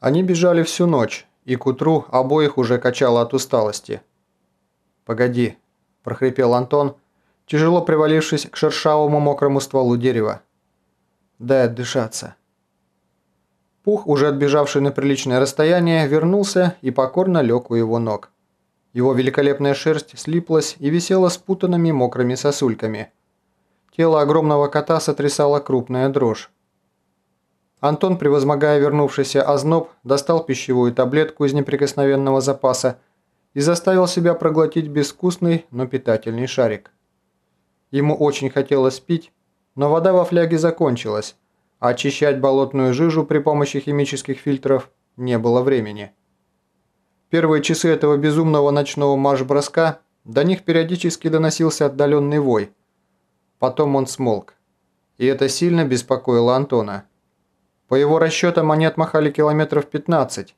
Они бежали всю ночь, и к утру обоих уже качало от усталости. «Погоди», – прохрипел Антон, тяжело привалившись к шершавому мокрому стволу дерева. «Дай отдышаться». Пух, уже отбежавший на приличное расстояние, вернулся и покорно лег у его ног. Его великолепная шерсть слиплась и висела спутанными мокрыми сосульками. Тело огромного кота сотрясала крупная дрожь. Антон, превозмогая вернувшийся озноб, достал пищевую таблетку из неприкосновенного запаса и заставил себя проглотить безвкусный, но питательный шарик. Ему очень хотелось пить, но вода во фляге закончилась, а очищать болотную жижу при помощи химических фильтров не было времени. Первые часы этого безумного ночного марш-броска до них периодически доносился отдаленный вой. Потом он смолк. И это сильно беспокоило Антона. По его расчетам они отмахали километров 15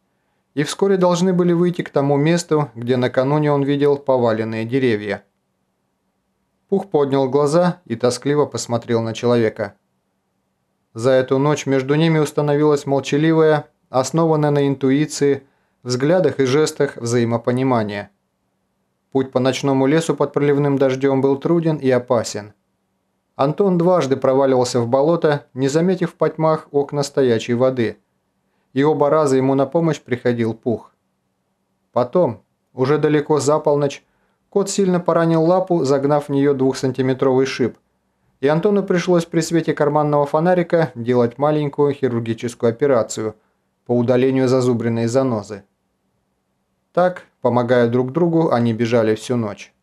и вскоре должны были выйти к тому месту, где накануне он видел поваленные деревья. Пух поднял глаза и тоскливо посмотрел на человека. За эту ночь между ними установилось молчаливое, основанное на интуиции, взглядах и жестах взаимопонимание. Путь по ночному лесу под проливным дождем был труден и опасен. Антон дважды проваливался в болото, не заметив в потьмах окна стоячей воды. И оба раза ему на помощь приходил пух. Потом, уже далеко за полночь, кот сильно поранил лапу, загнав в нее двухсантиметровый шип. И Антону пришлось при свете карманного фонарика делать маленькую хирургическую операцию по удалению зазубренной занозы. Так, помогая друг другу, они бежали всю ночь.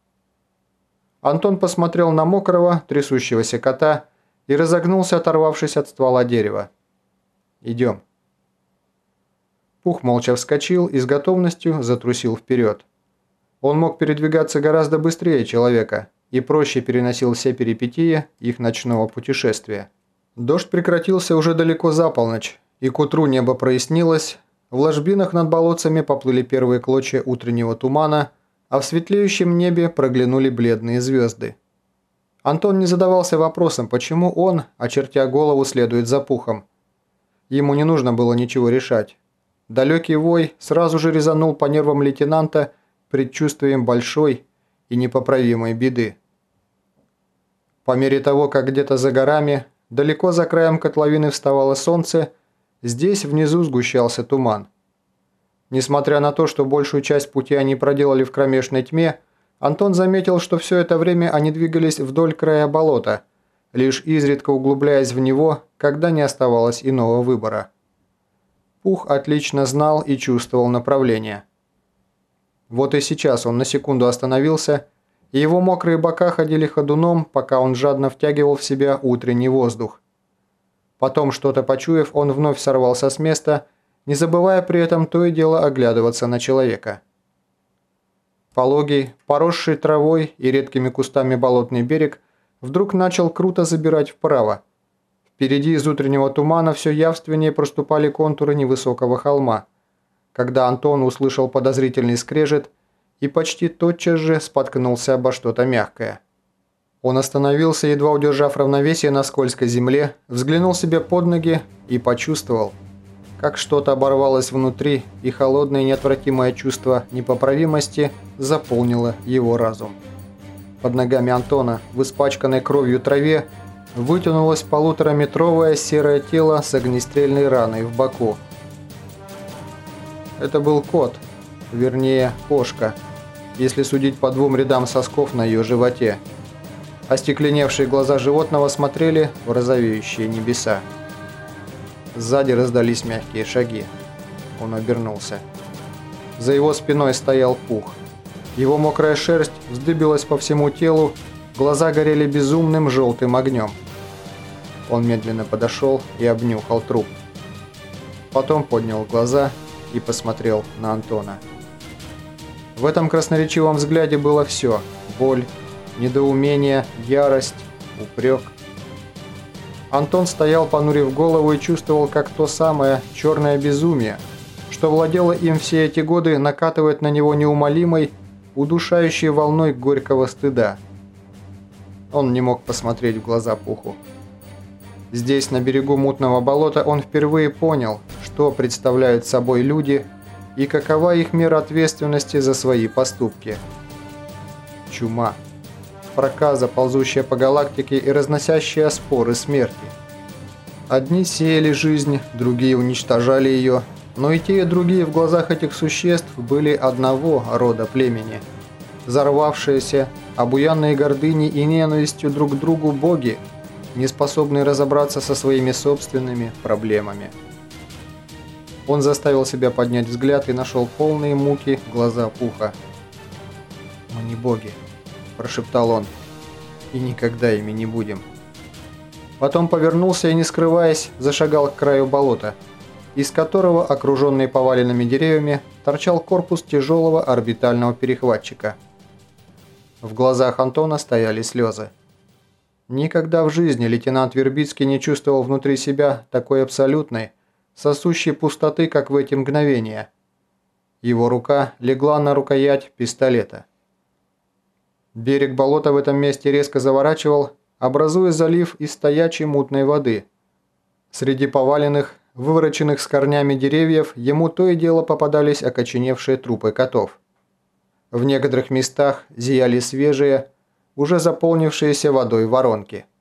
Антон посмотрел на мокрого, трясущегося кота и разогнулся, оторвавшись от ствола дерева. «Идем». Пух молча вскочил и с готовностью затрусил вперед. Он мог передвигаться гораздо быстрее человека и проще переносил все перипетии их ночного путешествия. Дождь прекратился уже далеко за полночь, и к утру небо прояснилось, в ложбинах над болотцами поплыли первые клочья утреннего тумана – а в светлеющем небе проглянули бледные звезды. Антон не задавался вопросом, почему он, очертя голову, следует за пухом. Ему не нужно было ничего решать. Далекий вой сразу же резанул по нервам лейтенанта предчувствием большой и непоправимой беды. По мере того, как где-то за горами, далеко за краем котловины вставало солнце, здесь внизу сгущался туман. Несмотря на то, что большую часть пути они проделали в кромешной тьме, Антон заметил, что все это время они двигались вдоль края болота, лишь изредка углубляясь в него, когда не оставалось иного выбора. Пух отлично знал и чувствовал направление. Вот и сейчас он на секунду остановился, и его мокрые бока ходили ходуном, пока он жадно втягивал в себя утренний воздух. Потом, что-то почуяв, он вновь сорвался с места не забывая при этом то и дело оглядываться на человека. Пологий, поросший травой и редкими кустами болотный берег вдруг начал круто забирать вправо. Впереди из утреннего тумана все явственнее проступали контуры невысокого холма, когда Антон услышал подозрительный скрежет и почти тотчас же споткнулся обо что-то мягкое. Он остановился, едва удержав равновесие на скользкой земле, взглянул себе под ноги и почувствовал – как что-то оборвалось внутри, и холодное неотвратимое чувство непоправимости заполнило его разум. Под ногами Антона, в испачканной кровью траве, вытянулось полутораметровое серое тело с огнестрельной раной в боку. Это был кот, вернее, кошка, если судить по двум рядам сосков на ее животе. Остекленевшие глаза животного смотрели в розовеющие небеса. Сзади раздались мягкие шаги. Он обернулся. За его спиной стоял пух. Его мокрая шерсть вздыбилась по всему телу, глаза горели безумным желтым огнем. Он медленно подошел и обнюхал труп. Потом поднял глаза и посмотрел на Антона. В этом красноречивом взгляде было все – боль, недоумение, ярость, упрек – Антон стоял, понурив голову и чувствовал, как то самое черное безумие, что владело им все эти годы, накатывает на него неумолимой, удушающей волной горького стыда. Он не мог посмотреть в глаза Пуху. Здесь, на берегу мутного болота, он впервые понял, что представляют собой люди и какова их мера ответственности за свои поступки. Чума. Проказа, ползущая по галактике и разносящая споры смерти. Одни сеяли жизнь, другие уничтожали ее, но и те, и другие в глазах этих существ были одного рода племени. Взорвавшиеся, обуянные гордыней и ненавистью друг к другу боги, не способные разобраться со своими собственными проблемами. Он заставил себя поднять взгляд и нашел полные муки глаза Пуха. «Мы не боги», – прошептал он, – «и никогда ими не будем». Потом повернулся и, не скрываясь, зашагал к краю болота, из которого, окруженный поваленными деревьями, торчал корпус тяжелого орбитального перехватчика. В глазах Антона стояли слезы. Никогда в жизни лейтенант Вербицкий не чувствовал внутри себя такой абсолютной, сосущей пустоты, как в эти мгновения. Его рука легла на рукоять пистолета. Берег болота в этом месте резко заворачивал, образуя залив из стоячей мутной воды. Среди поваленных, вывороченных с корнями деревьев ему то и дело попадались окоченевшие трупы котов. В некоторых местах зияли свежие, уже заполнившиеся водой воронки –